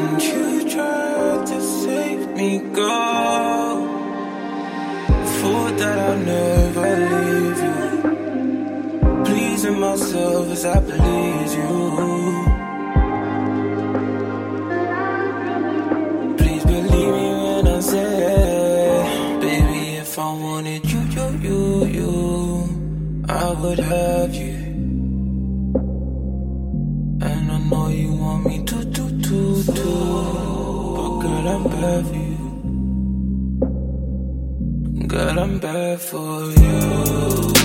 And you tried to save me, girl. Fool that I'll never leave you. Pleasing myself as I please you. I wanted you, you, you, you, I would have you. And I know you want me to to, to, to, but girl, I'm bad for you. Girl, I'm bad for you.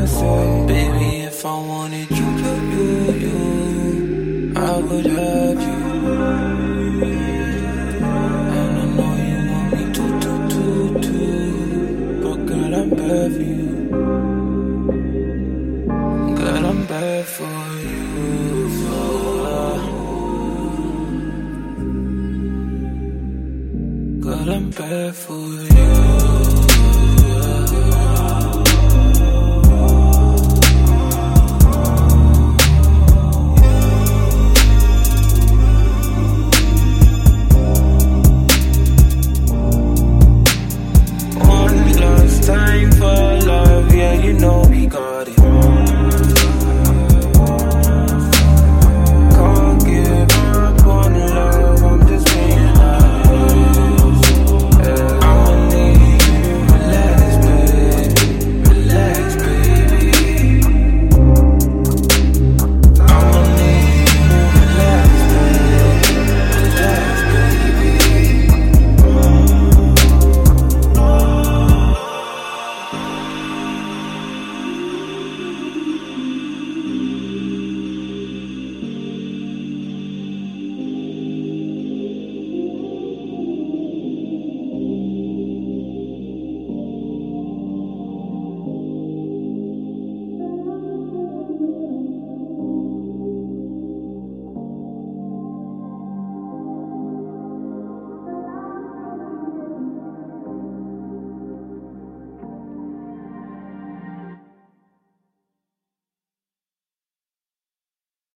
I baby, if I wanted you, you, you, you, I would have you. And I know you want me to, to, to, to, but girl, I'm bad for you. Girl, I'm bad for you. Girl, I'm bad for you.